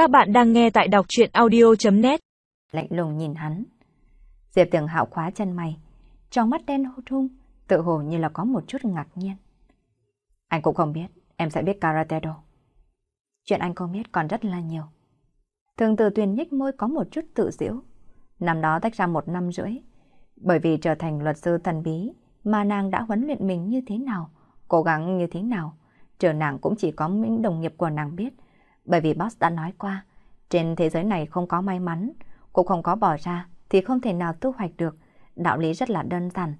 Các bạn đang nghe tại đọc chuyện audio.net Lạnh lùng nhìn hắn. Diệp Tường Hạo khóa chân mày, trong mắt đen hô thung, tự hồ như là có một chút ngạc nhiên. Anh cũng không biết, em sẽ biết karate đâu. Chuyện anh không biết còn rất là nhiều. Thường từ tuyền nhích môi có một chút tự diễu. Năm đó tách ra một năm rưỡi. Bởi vì trở thành luật sư thần bí mà nàng đã huấn luyện mình như thế nào, cố gắng như thế nào. Trở nàng cũng chỉ có những đồng nghiệp của nàng biết. Bởi vì boss đã nói qua, trên thế giới này không có may mắn, cũng không có bỏ ra thì không thể nào thu hoạch được. Đạo lý rất là đơn giản.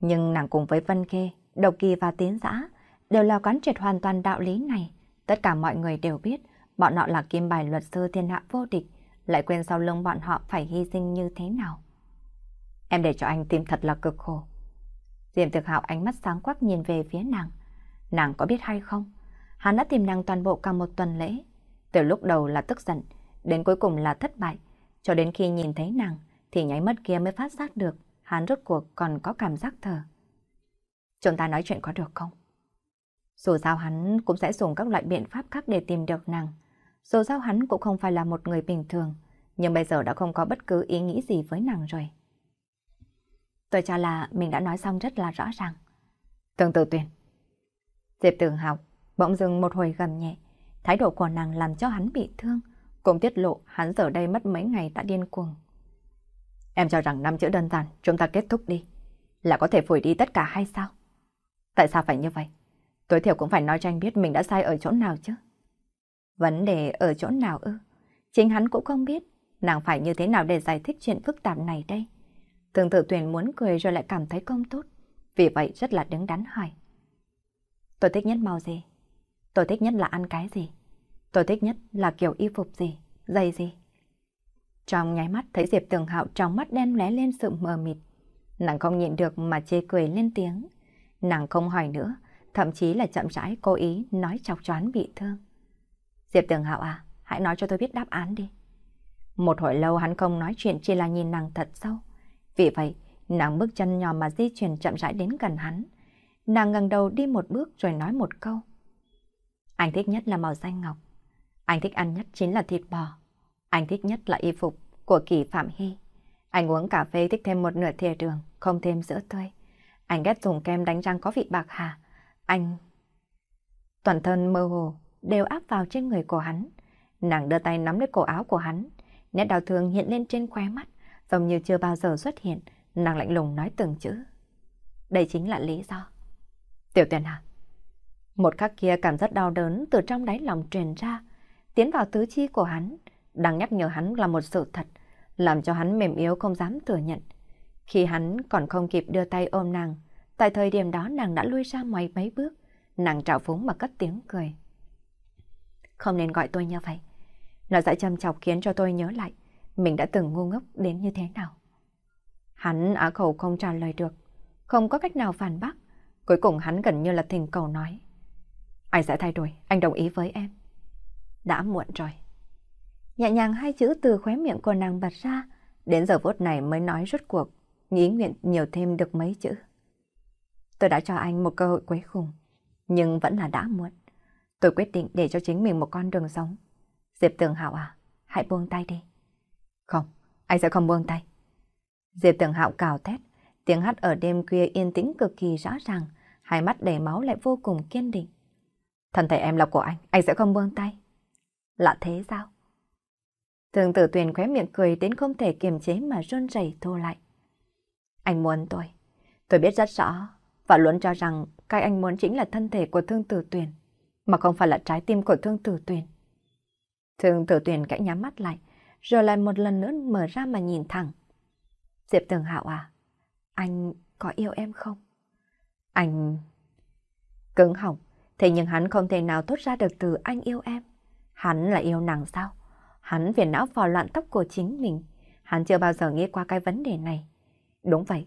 Nhưng nàng cùng với Vân Khê, Độc Kỳ và Tiến Giã đều là quán triệt hoàn toàn đạo lý này. Tất cả mọi người đều biết bọn họ là kim bài luật sư thiên hạ vô địch, lại quên sau lưng bọn họ phải hy sinh như thế nào. Em để cho anh tìm thật là cực khổ. Diệm thực hạo ánh mắt sáng quắc nhìn về phía nàng. Nàng có biết hay không? Hắn đã tìm nàng toàn bộ cả một tuần lễ. Từ lúc đầu là tức giận, đến cuối cùng là thất bại. Cho đến khi nhìn thấy nàng, thì nháy mắt kia mới phát giác được hắn rốt cuộc còn có cảm giác thở. Chúng ta nói chuyện có được không? Dù sao hắn cũng sẽ dùng các loại biện pháp khác để tìm được nàng. Dù sao hắn cũng không phải là một người bình thường, nhưng bây giờ đã không có bất cứ ý nghĩ gì với nàng rồi. Tôi cho là mình đã nói xong rất là rõ ràng. Tương tự tuyển. Diệp Tường học, bỗng dừng một hồi gầm nhẹ. Thái độ của nàng làm cho hắn bị thương, cũng tiết lộ hắn giờ đây mất mấy ngày đã điên cuồng. Em cho rằng năm chữ đơn giản, chúng ta kết thúc đi. Là có thể phủi đi tất cả hay sao? Tại sao phải như vậy? Tối thiểu cũng phải nói cho anh biết mình đã sai ở chỗ nào chứ. Vấn đề ở chỗ nào ư? Chính hắn cũng không biết nàng phải như thế nào để giải thích chuyện phức tạp này đây. Thường tự tuyển muốn cười rồi lại cảm thấy không tốt. Vì vậy rất là đứng đắn hỏi. Tôi thích nhất màu gì? Tôi thích nhất là ăn cái gì? Tôi thích nhất là kiểu y phục gì? Giày gì? Trong nháy mắt thấy Diệp Tường Hạo trong mắt đen lóe lên sự mờ mịt. Nàng không nhịn được mà chê cười lên tiếng. Nàng không hỏi nữa, thậm chí là chậm rãi cố ý nói chọc choán bị thương. Diệp Tường Hạo à, hãy nói cho tôi biết đáp án đi. Một hồi lâu hắn không nói chuyện chỉ là nhìn nàng thật sâu. Vì vậy, nàng bước chân nhỏ mà di chuyển chậm rãi đến gần hắn. Nàng ngẩng đầu đi một bước rồi nói một câu. Anh thích nhất là màu xanh ngọc. Anh thích ăn nhất chính là thịt bò. Anh thích nhất là y phục của kỳ Phạm Hy. Anh uống cà phê thích thêm một nửa thìa đường, không thêm sữa tươi. Anh ghét dùng kem đánh răng có vị bạc hà. Anh... Toàn thân mơ hồ đều áp vào trên người của hắn. Nàng đưa tay nắm lấy cổ áo của hắn. Nét đau thương hiện lên trên khóe mắt, giống như chưa bao giờ xuất hiện. Nàng lạnh lùng nói từng chữ. Đây chính là lý do. Tiểu tuyển à? Một khắc kia cảm giác đau đớn từ trong đáy lòng truyền ra, tiến vào tứ chi của hắn, đang nhắc nhở hắn là một sự thật, làm cho hắn mềm yếu không dám thừa nhận. Khi hắn còn không kịp đưa tay ôm nàng, tại thời điểm đó nàng đã lui ra ngoài mấy bước, nàng trào phúng mà cất tiếng cười. Không nên gọi tôi như vậy. Nó dạy châm chọc khiến cho tôi nhớ lại mình đã từng ngu ngốc đến như thế nào. Hắn á khẩu không trả lời được, không có cách nào phản bác. Cuối cùng hắn gần như là thình cầu nói. Anh sẽ thay đổi, anh đồng ý với em. Đã muộn rồi. Nhẹ nhàng hai chữ từ khóe miệng của nàng bật ra, đến giờ phút này mới nói rốt cuộc, nghĩ nguyện nhiều thêm được mấy chữ. Tôi đã cho anh một cơ hội cuối cùng, nhưng vẫn là đã muộn. Tôi quyết định để cho chính mình một con đường sống. Diệp Tường Hạo à, hãy buông tay đi. Không, anh sẽ không buông tay. Diệp Tường Hạo cào thét, tiếng hát ở đêm khuya yên tĩnh cực kỳ rõ ràng, hai mắt đầy máu lại vô cùng kiên định. Thân thể em là của anh, anh sẽ không buông tay. Lạ thế sao? Thường tử tuyền khóe miệng cười đến không thể kiềm chế mà run rẩy thô lại. Anh muốn tôi. Tôi biết rất rõ và luôn cho rằng cái anh muốn chính là thân thể của thương tử tuyền mà không phải là trái tim của thương tử tuyền. Thương tử tuyền cãi nhắm mắt lại rồi lại một lần nữa mở ra mà nhìn thẳng. Diệp Tường Hạo à, anh có yêu em không? Anh... Cứng họng, thế nhưng hắn không thể nào thốt ra được từ anh yêu em. Hắn là yêu nàng sao? Hắn phiền não vào loạn tóc của chính mình. Hắn chưa bao giờ nghĩ qua cái vấn đề này. Đúng vậy,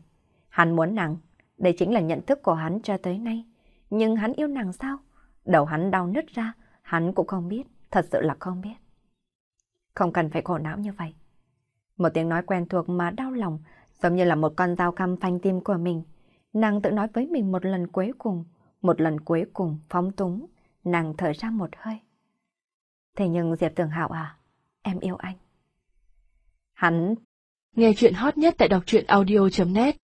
hắn muốn nàng. Đây chính là nhận thức của hắn cho tới nay. Nhưng hắn yêu nàng sao? Đầu hắn đau nứt ra, hắn cũng không biết, thật sự là không biết. Không cần phải khổ não như vậy. Một tiếng nói quen thuộc mà đau lòng, giống như là một con dao căm phanh tim của mình. Nàng tự nói với mình một lần cuối cùng, một lần cuối cùng phóng túng, nàng thở ra một hơi. Thế nhưng Diệp Tường Hạo à, em yêu anh. Hắn Nghe chuyện hot nhất tại đọc truyện audio.net